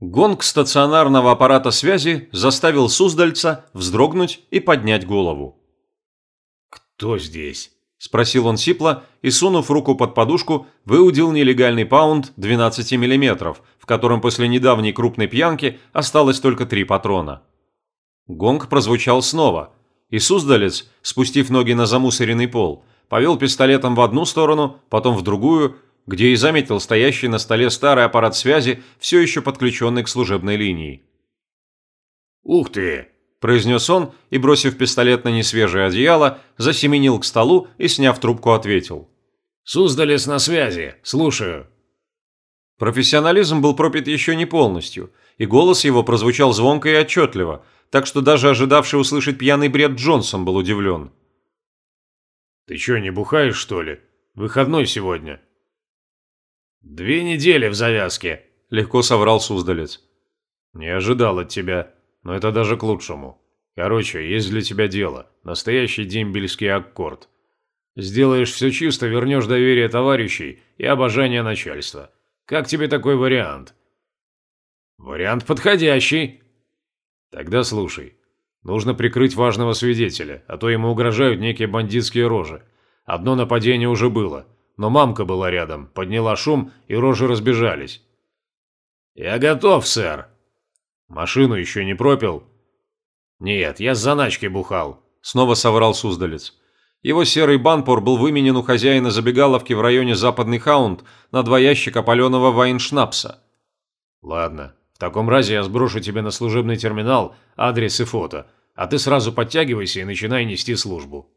Гонг стационарного аппарата связи заставил Суздальца вздрогнуть и поднять голову. «Кто здесь?» – спросил он сипло и, сунув руку под подушку, выудил нелегальный паунд 12 мм, в котором после недавней крупной пьянки осталось только три патрона. Гонг прозвучал снова, и Суздалец, спустив ноги на замусоренный пол, повел пистолетом в одну сторону, потом в другую, где и заметил стоящий на столе старый аппарат связи, все еще подключенный к служебной линии. «Ух ты!» – произнес он и, бросив пистолет на несвежее одеяло, засеменил к столу и, сняв трубку, ответил. «Суздалец на связи. Слушаю». Профессионализм был пропит еще не полностью, и голос его прозвучал звонко и отчетливо, так что даже ожидавший услышать пьяный бред Джонсон был удивлен. «Ты что, не бухаешь, что ли? Выходной сегодня». «Две недели в завязке», – легко соврал Суздалец. «Не ожидал от тебя, но это даже к лучшему. Короче, есть для тебя дело. Настоящий дембельский аккорд. Сделаешь все чисто, вернешь доверие товарищей и обожание начальства. Как тебе такой вариант?» «Вариант подходящий». «Тогда слушай. Нужно прикрыть важного свидетеля, а то ему угрожают некие бандитские рожи. Одно нападение уже было» но мамка была рядом, подняла шум, и рожи разбежались. «Я готов, сэр». «Машину еще не пропил?» «Нет, я с заначки бухал», – снова соврал Суздалец. Его серый банпор был выменен у хозяина забегаловки в районе Западный Хаунд на два ящика паленого вайншнапса. «Ладно, в таком разе я сброшу тебе на служебный терминал адрес и фото, а ты сразу подтягивайся и начинай нести службу».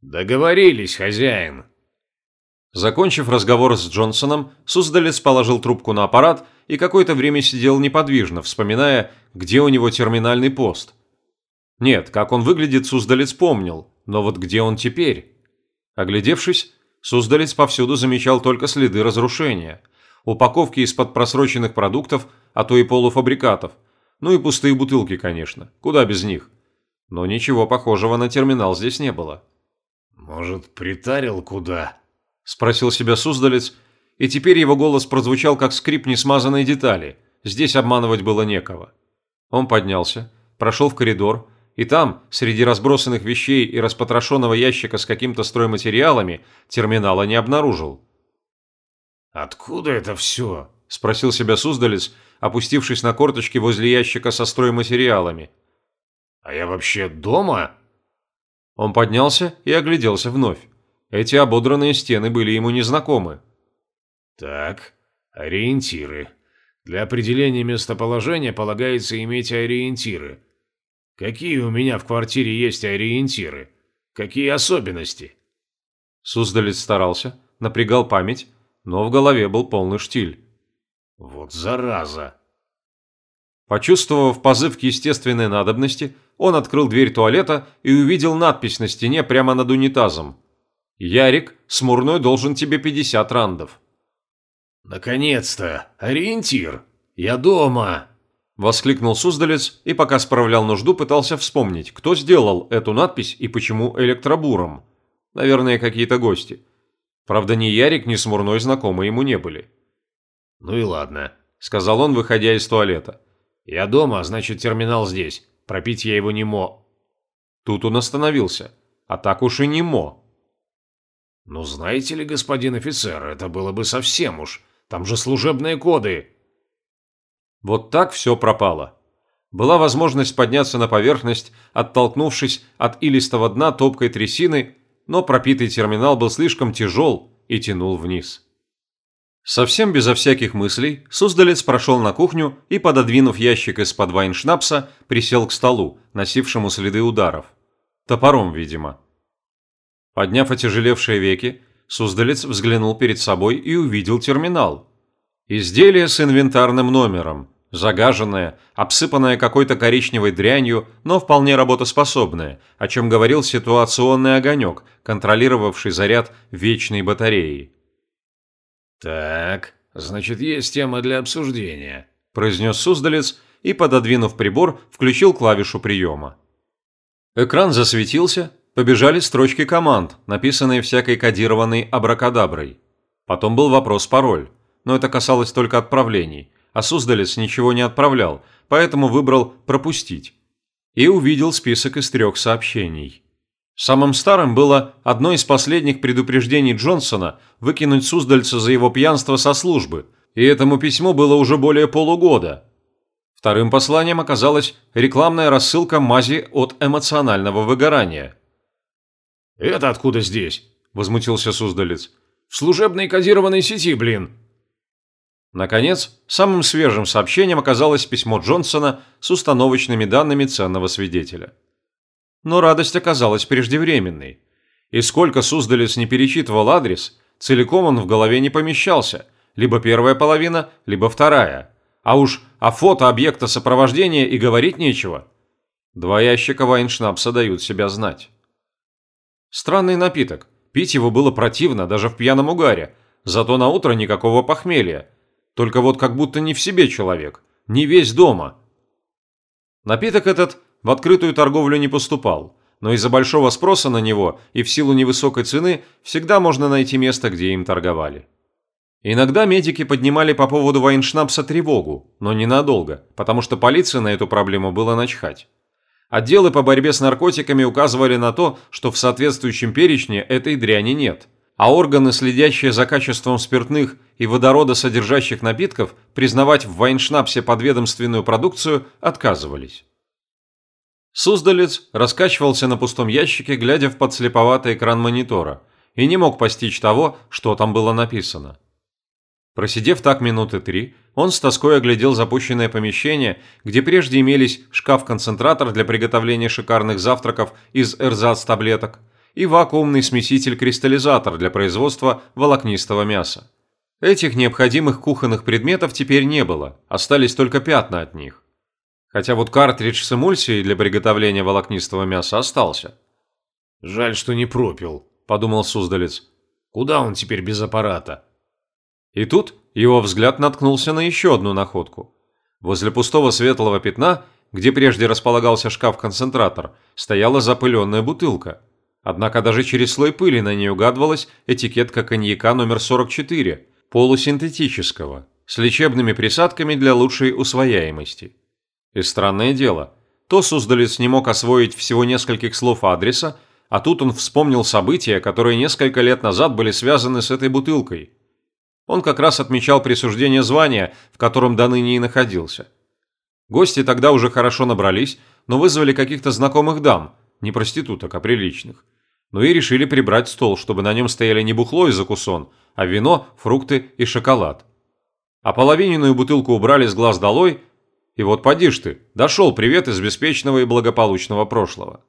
«Договорились, хозяин», Закончив разговор с Джонсоном, Суздалец положил трубку на аппарат и какое-то время сидел неподвижно, вспоминая, где у него терминальный пост. Нет, как он выглядит, Суздалец помнил, но вот где он теперь? Оглядевшись, Суздалец повсюду замечал только следы разрушения. Упаковки из-под просроченных продуктов, а то и полуфабрикатов. Ну и пустые бутылки, конечно. Куда без них? Но ничего похожего на терминал здесь не было. «Может, притарил куда?» – спросил себя Суздалец, и теперь его голос прозвучал как скрип несмазанной детали. Здесь обманывать было некого. Он поднялся, прошел в коридор, и там, среди разбросанных вещей и распотрошенного ящика с каким-то стройматериалами, терминала не обнаружил. «Откуда это все?» – спросил себя Суздалец, опустившись на корточки возле ящика со стройматериалами. «А я вообще дома?» Он поднялся и огляделся вновь. Эти ободранные стены были ему незнакомы. Так, ориентиры. Для определения местоположения полагается иметь ориентиры. Какие у меня в квартире есть ориентиры? Какие особенности? Суздалец старался, напрягал память, но в голове был полный штиль. Вот зараза! Почувствовав позыв к естественной надобности, он открыл дверь туалета и увидел надпись на стене прямо над унитазом. Ярик, смурной должен тебе 50 рандов. Наконец-то! Ориентир! Я дома! Воскликнул Суздалец и пока справлял нужду, пытался вспомнить, кто сделал эту надпись и почему электробуром. Наверное, какие-то гости. Правда, ни Ярик, ни Смурной знакомы ему не были. «Ну и ладно», – сказал он, выходя из туалета. «Я дома, значит, терминал здесь. Пропить я его не мо». Тут он остановился. А так уж и не мо. «Ну, знаете ли, господин офицер, это было бы совсем уж. Там же служебные коды». Вот так все пропало. Была возможность подняться на поверхность, оттолкнувшись от илистого дна топкой трясины, но пропитый терминал был слишком тяжел и тянул вниз. Совсем безо всяких мыслей, Суздалец прошел на кухню и, пододвинув ящик из-под вайншнапса, присел к столу, носившему следы ударов. Топором, видимо. Подняв отяжелевшие веки, Суздалец взглянул перед собой и увидел терминал. Изделие с инвентарным номером, загаженное, обсыпанное какой-то коричневой дрянью, но вполне работоспособное, о чем говорил ситуационный огонек, контролировавший заряд вечной батареи. «Так, значит, есть тема для обсуждения», – произнес Суздалец и, пододвинув прибор, включил клавишу приема. Экран засветился, побежали строчки команд, написанные всякой кодированной абракадаброй. Потом был вопрос-пароль, но это касалось только отправлений, а Суздалец ничего не отправлял, поэтому выбрал «пропустить». И увидел список из трех сообщений. Самым старым было одно из последних предупреждений Джонсона выкинуть Суздальца за его пьянство со службы, и этому письму было уже более полугода. Вторым посланием оказалась рекламная рассылка мази от эмоционального выгорания. «Это откуда здесь?» – возмутился Суздалец. «В служебной кодированной сети, блин!» Наконец, самым свежим сообщением оказалось письмо Джонсона с установочными данными ценного свидетеля. Но радость оказалась преждевременной. И сколько Суздалец не перечитывал адрес, целиком он в голове не помещался, либо первая половина, либо вторая. А уж о фото объекта сопровождения и говорить нечего. Два ящика вайншнапса дают себя знать. Странный напиток. Пить его было противно даже в пьяном угаре, зато на утро никакого похмелья. Только вот как будто не в себе человек, не весь дома. Напиток этот в открытую торговлю не поступал, но из-за большого спроса на него и в силу невысокой цены всегда можно найти место, где им торговали. Иногда медики поднимали по поводу Вайншнапса тревогу, но ненадолго, потому что полиции на эту проблему было начхать. Отделы по борьбе с наркотиками указывали на то, что в соответствующем перечне этой дряни нет, а органы, следящие за качеством спиртных и водородосодержащих напитков, признавать в Вайншнапсе подведомственную продукцию отказывались. Суздалец раскачивался на пустом ящике, глядя в подслеповатый экран монитора, и не мог постичь того, что там было написано. Просидев так минуты три, он с тоской оглядел запущенное помещение, где прежде имелись шкаф-концентратор для приготовления шикарных завтраков из эрзац-таблеток и вакуумный смеситель-кристаллизатор для производства волокнистого мяса. Этих необходимых кухонных предметов теперь не было, остались только пятна от них. Хотя вот картридж с эмульсией для приготовления волокнистого мяса остался. «Жаль, что не пропил», – подумал Суздалец. «Куда он теперь без аппарата?» И тут его взгляд наткнулся на еще одну находку. Возле пустого светлого пятна, где прежде располагался шкаф-концентратор, стояла запыленная бутылка. Однако даже через слой пыли на ней угадывалась этикетка коньяка номер 44, полусинтетического, с лечебными присадками для лучшей усвояемости. И странное дело, то Суздалец не мог освоить всего нескольких слов адреса, а тут он вспомнил события, которые несколько лет назад были связаны с этой бутылкой. Он как раз отмечал присуждение звания, в котором до ныне и находился. Гости тогда уже хорошо набрались, но вызвали каких-то знакомых дам, не проституток, а приличных. Ну и решили прибрать стол, чтобы на нем стояли не бухло и закусон, а вино, фрукты и шоколад. А половиненную бутылку убрали с глаз долой – и вот поди ж ты, дошел привет из беспечного и благополучного прошлого.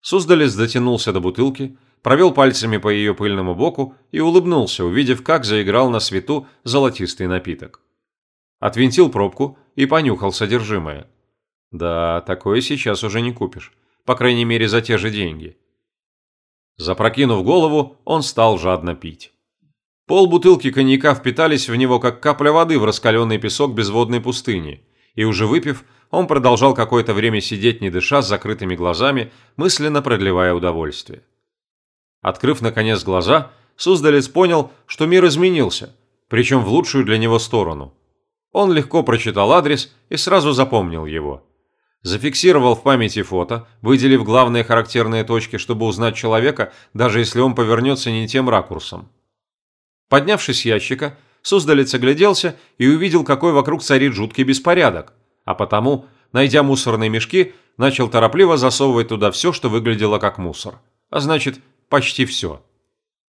Суздалец дотянулся до бутылки, провел пальцами по ее пыльному боку и улыбнулся, увидев, как заиграл на свету золотистый напиток. Отвинтил пробку и понюхал содержимое. Да, такое сейчас уже не купишь, по крайней мере за те же деньги. Запрокинув голову, он стал жадно пить. Пол бутылки коньяка впитались в него, как капля воды в раскаленный песок безводной пустыни, и уже выпив, он продолжал какое-то время сидеть не дыша с закрытыми глазами, мысленно продлевая удовольствие. Открыв, наконец, глаза, Суздалец понял, что мир изменился, причем в лучшую для него сторону. Он легко прочитал адрес и сразу запомнил его. Зафиксировал в памяти фото, выделив главные характерные точки, чтобы узнать человека, даже если он повернется не тем ракурсом. Поднявшись с ящика, Суздалец огляделся и увидел, какой вокруг царит жуткий беспорядок, а потому, найдя мусорные мешки, начал торопливо засовывать туда все, что выглядело как мусор. А значит, почти все.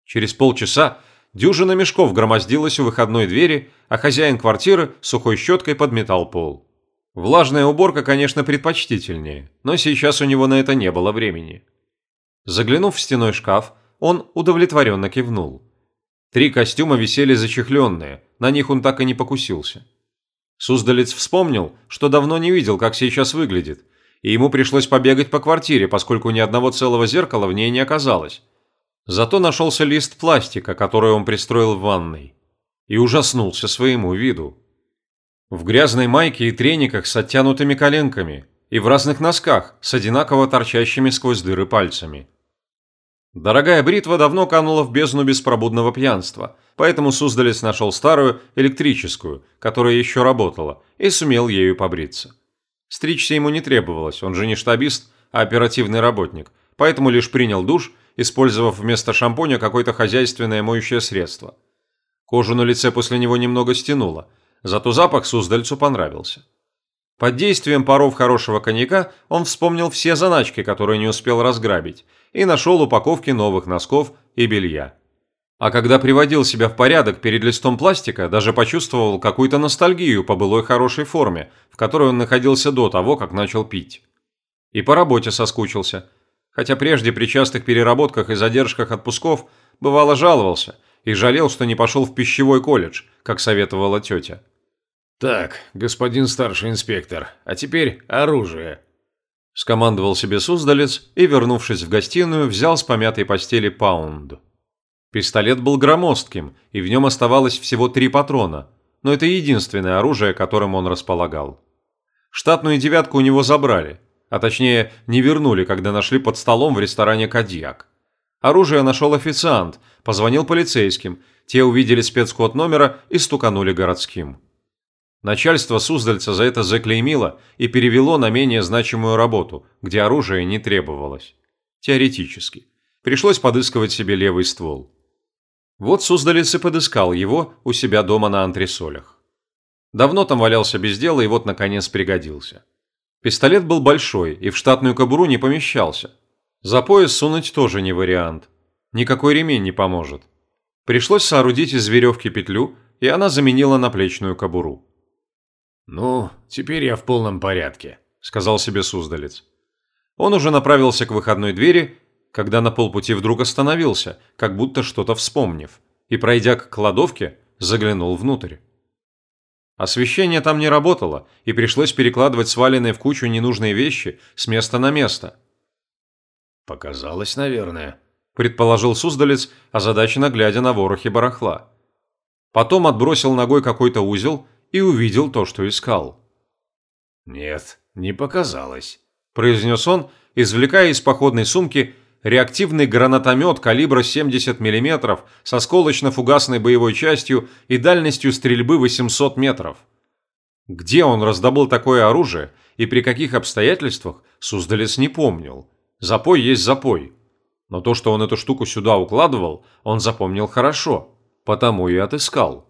Через полчаса дюжина мешков громоздилась у выходной двери, а хозяин квартиры сухой щеткой подметал пол. Влажная уборка, конечно, предпочтительнее, но сейчас у него на это не было времени. Заглянув в стеной шкаф, он удовлетворенно кивнул. Три костюма висели зачехленные, на них он так и не покусился. Суздалец вспомнил, что давно не видел, как сейчас выглядит, и ему пришлось побегать по квартире, поскольку ни одного целого зеркала в ней не оказалось. Зато нашелся лист пластика, который он пристроил в ванной, и ужаснулся своему виду. В грязной майке и трениках с оттянутыми коленками, и в разных носках с одинаково торчащими сквозь дыры пальцами. Дорогая бритва давно канула в бездну беспробудного пьянства, поэтому Суздалец нашел старую, электрическую, которая еще работала, и сумел ею побриться. Стричься ему не требовалось, он же не штабист, а оперативный работник, поэтому лишь принял душ, использовав вместо шампуня какое-то хозяйственное моющее средство. Кожу на лице после него немного стянуло, зато запах Суздальцу понравился. Под действием паров хорошего коньяка он вспомнил все заначки, которые не успел разграбить, и нашел упаковки новых носков и белья. А когда приводил себя в порядок перед листом пластика, даже почувствовал какую-то ностальгию по былой хорошей форме, в которой он находился до того, как начал пить. И по работе соскучился. Хотя прежде при частых переработках и задержках отпусков бывало жаловался и жалел, что не пошел в пищевой колледж, как советовала тетя. «Так, господин старший инспектор, а теперь оружие», Скомандовал себе Суздалец и, вернувшись в гостиную, взял с помятой постели паунд. Пистолет был громоздким, и в нем оставалось всего три патрона, но это единственное оружие, которым он располагал. Штатную девятку у него забрали, а точнее не вернули, когда нашли под столом в ресторане «Кадьяк». Оружие нашел официант, позвонил полицейским, те увидели спецкод номера и стуканули городским. Начальство Суздальца за это заклеймило и перевело на менее значимую работу, где оружие не требовалось. Теоретически. Пришлось подыскивать себе левый ствол. Вот Суздалец и подыскал его у себя дома на антресолях. Давно там валялся без дела и вот наконец пригодился. Пистолет был большой и в штатную кобуру не помещался. За пояс сунуть тоже не вариант. Никакой ремень не поможет. Пришлось соорудить из веревки петлю, и она заменила наплечную кобуру. «Ну, теперь я в полном порядке», – сказал себе Суздалец. Он уже направился к выходной двери, когда на полпути вдруг остановился, как будто что-то вспомнив, и, пройдя к кладовке, заглянул внутрь. Освещение там не работало, и пришлось перекладывать сваленные в кучу ненужные вещи с места на место. «Показалось, наверное», – предположил Суздалец, озадаченно глядя на ворохи барахла. Потом отбросил ногой какой-то узел – и увидел то, что искал. «Нет, не показалось», – произнес он, извлекая из походной сумки реактивный гранатомет калибра 70 мм со сколочно-фугасной боевой частью и дальностью стрельбы 800 метров. Где он раздобыл такое оружие и при каких обстоятельствах, Суздалец не помнил. Запой есть запой. Но то, что он эту штуку сюда укладывал, он запомнил хорошо, потому и отыскал.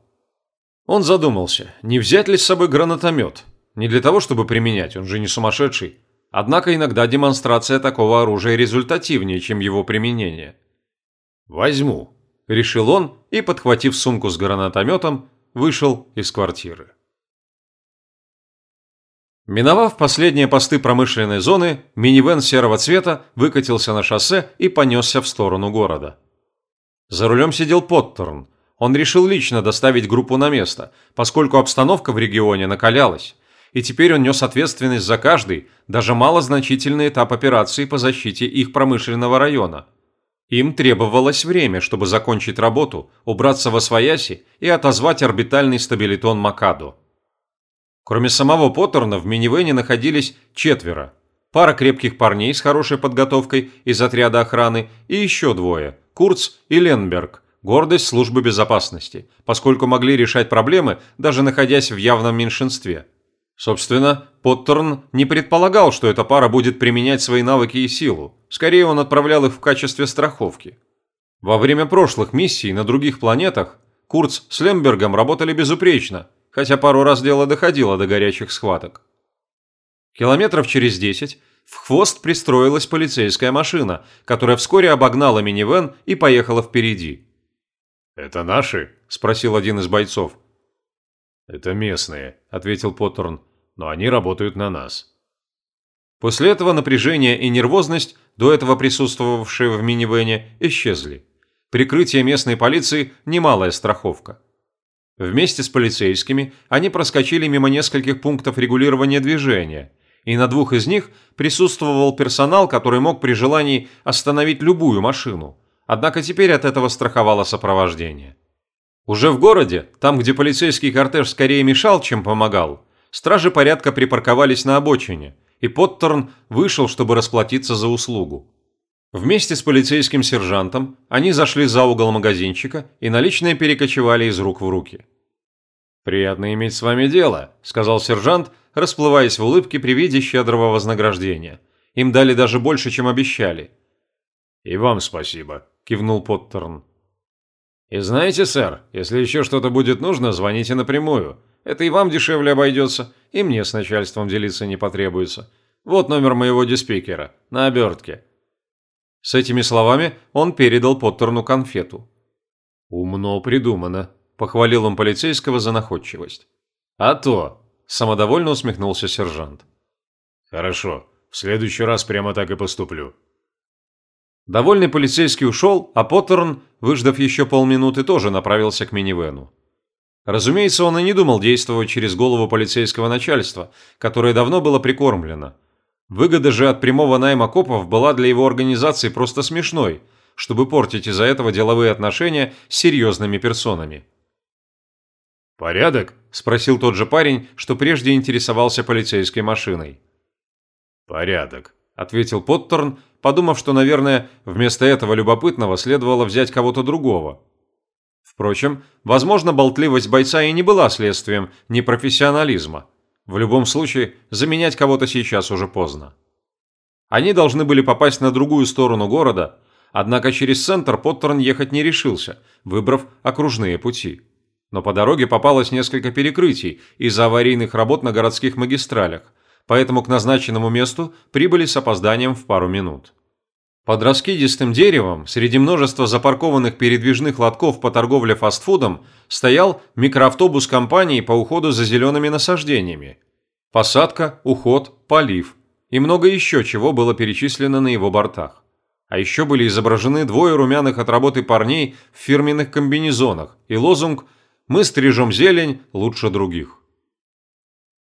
Он задумался, не взять ли с собой гранатомет. Не для того, чтобы применять, он же не сумасшедший. Однако иногда демонстрация такого оружия результативнее, чем его применение. «Возьму», – решил он и, подхватив сумку с гранатометом, вышел из квартиры. Миновав последние посты промышленной зоны, минивэн серого цвета выкатился на шоссе и понесся в сторону города. За рулем сидел Поттерн – он решил лично доставить группу на место, поскольку обстановка в регионе накалялась, и теперь он нес ответственность за каждый, даже малозначительный этап операции по защите их промышленного района. Им требовалось время, чтобы закончить работу, убраться во свояси и отозвать орбитальный стабилитон Макадо. Кроме самого Поттерна в минивэне находились четверо. Пара крепких парней с хорошей подготовкой из отряда охраны и еще двое – Курц и Ленберг – гордость службы безопасности, поскольку могли решать проблемы, даже находясь в явном меньшинстве. Собственно, Поттерн не предполагал, что эта пара будет применять свои навыки и силу. Скорее, он отправлял их в качестве страховки. Во время прошлых миссий на других планетах Курц с Лембергом работали безупречно, хотя пару раз дело доходило до горячих схваток. Километров через десять в хвост пристроилась полицейская машина, которая вскоре обогнала минивэн и поехала впереди. «Это наши?» – спросил один из бойцов. «Это местные», – ответил Поттерн, – «но они работают на нас». После этого напряжение и нервозность, до этого присутствовавшие в минивэне, исчезли. Прикрытие местной полиции – немалая страховка. Вместе с полицейскими они проскочили мимо нескольких пунктов регулирования движения, и на двух из них присутствовал персонал, который мог при желании остановить любую машину – Однако теперь от этого страховало сопровождение. Уже в городе, там, где полицейский кортеж скорее мешал, чем помогал, стражи порядка припарковались на обочине, и Поттерн вышел, чтобы расплатиться за услугу. Вместе с полицейским сержантом они зашли за угол магазинчика и наличные перекочевали из рук в руки. «Приятно иметь с вами дело», – сказал сержант, расплываясь в улыбке при виде щедрого вознаграждения. Им дали даже больше, чем обещали. «И вам спасибо», – кивнул Поттерн. «И знаете, сэр, если еще что-то будет нужно, звоните напрямую. Это и вам дешевле обойдется, и мне с начальством делиться не потребуется. Вот номер моего диспикера, на обертке. С этими словами он передал Поттерну конфету. «Умно придумано», – похвалил он полицейского за находчивость. «А то», – самодовольно усмехнулся сержант. «Хорошо, в следующий раз прямо так и поступлю». Довольный полицейский ушел, а Поттерн, выждав еще полминуты, тоже направился к минивену. Разумеется, он и не думал действовать через голову полицейского начальства, которое давно было прикормлено – Выгода же от прямого найма копов была для его организации просто смешной, чтобы портить из-за этого деловые отношения с серьезными персонами. «Порядок?» – спросил тот же парень, что прежде интересовался полицейской машиной. «Порядок», – ответил Поттерн, подумав, что, наверное, вместо этого любопытного следовало взять кого-то другого. Впрочем, возможно, болтливость бойца и не была следствием непрофессионализма. В любом случае, заменять кого-то сейчас уже поздно. Они должны были попасть на другую сторону города, однако через центр Поттерн ехать не решился, выбрав окружные пути. Но по дороге попалось несколько перекрытий из-за аварийных работ на городских магистралях, поэтому к назначенному месту прибыли с опозданием в пару минут. Под раскидистым деревом, среди множества запаркованных передвижных лотков по торговле фастфудом, стоял микроавтобус компании по уходу за зелеными насаждениями. Посадка, уход, полив и много еще чего было перечислено на его бортах. А еще были изображены двое румяных от работы парней в фирменных комбинезонах и лозунг «Мы стрижем зелень лучше других».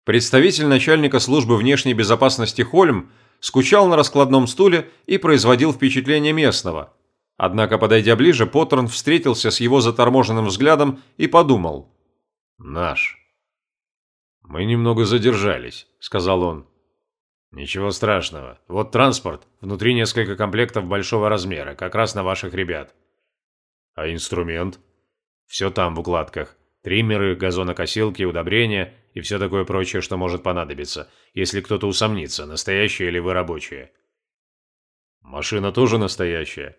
Представитель начальника службы внешней безопасности Хольм скучал на раскладном стуле и производил впечатление местного, Однако, подойдя ближе, Поттерн встретился с его заторможенным взглядом и подумал. «Наш». «Мы немного задержались», — сказал он. «Ничего страшного. Вот транспорт. Внутри несколько комплектов большого размера, как раз на ваших ребят». «А инструмент?» «Все там, в укладках. Триммеры, газонокосилки, удобрения и все такое прочее, что может понадобиться, если кто-то усомнится, настоящие или вы рабочие». «Машина тоже настоящая?»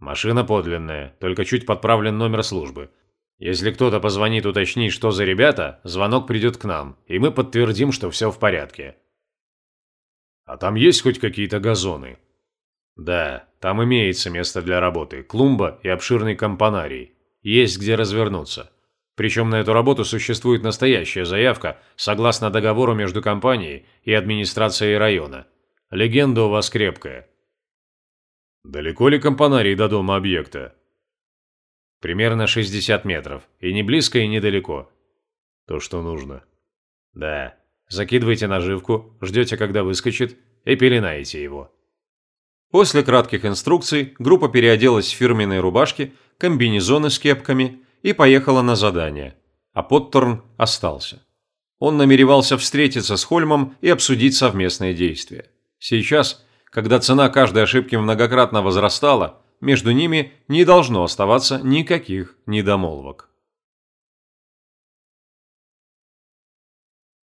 Машина подлинная, только чуть подправлен номер службы. Если кто-то позвонит уточнить, что за ребята, звонок придет к нам, и мы подтвердим, что все в порядке. А там есть хоть какие-то газоны? Да, там имеется место для работы, клумба и обширный компонарий. Есть где развернуться. Причем на эту работу существует настоящая заявка, согласно договору между компанией и администрацией района. Легенда у вас крепкая. Далеко ли компонарий до дома объекта? Примерно 60 метров. И не близко, и недалеко. То, что нужно. Да. Закидывайте наживку, ждете, когда выскочит, и пеленаете его. После кратких инструкций группа переоделась в фирменные рубашки, комбинезоны с кепками и поехала на задание. А Поттерн остался. Он намеревался встретиться с Хольмом и обсудить совместные действия. Сейчас когда цена каждой ошибки многократно возрастала, между ними не должно оставаться никаких недомолвок.